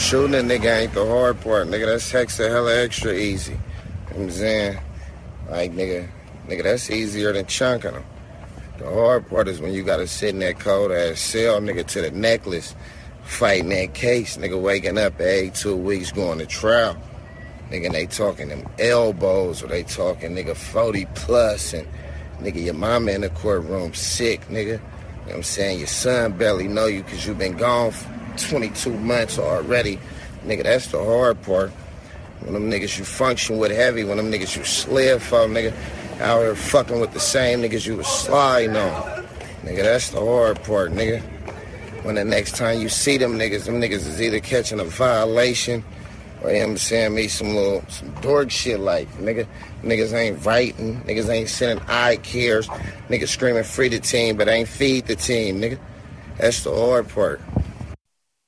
Shooting a nigga ain't the hard part, nigga. That's hextra hella extra easy. You know I'm saying? Like, nigga, nigga, that's easier than chunking them. The hard part is when you gotta sit in that cold ass cell, nigga, to the necklace, fighting that case, nigga, waking up every two weeks going to trial. Nigga, they talking them elbows or they talking, nigga, 40 plus and nigga, your mama in the courtroom sick, nigga. You know what I'm saying? Your son barely know you because you been gone for 22 months already. Nigga, that's the hard part. When them niggas you function with heavy, when them niggas you slip for, nigga, out here fucking with the same niggas you was sliding on. Nigga, that's the hard part, nigga. When the next time you see them niggas, them niggas is either catching a violation or, you know saying, me some little, some dork shit like, nigga, niggas ain't writing, niggas ain't sending eye cares, niggas screaming free the team, but ain't feed the team, nigga. That's the hard part.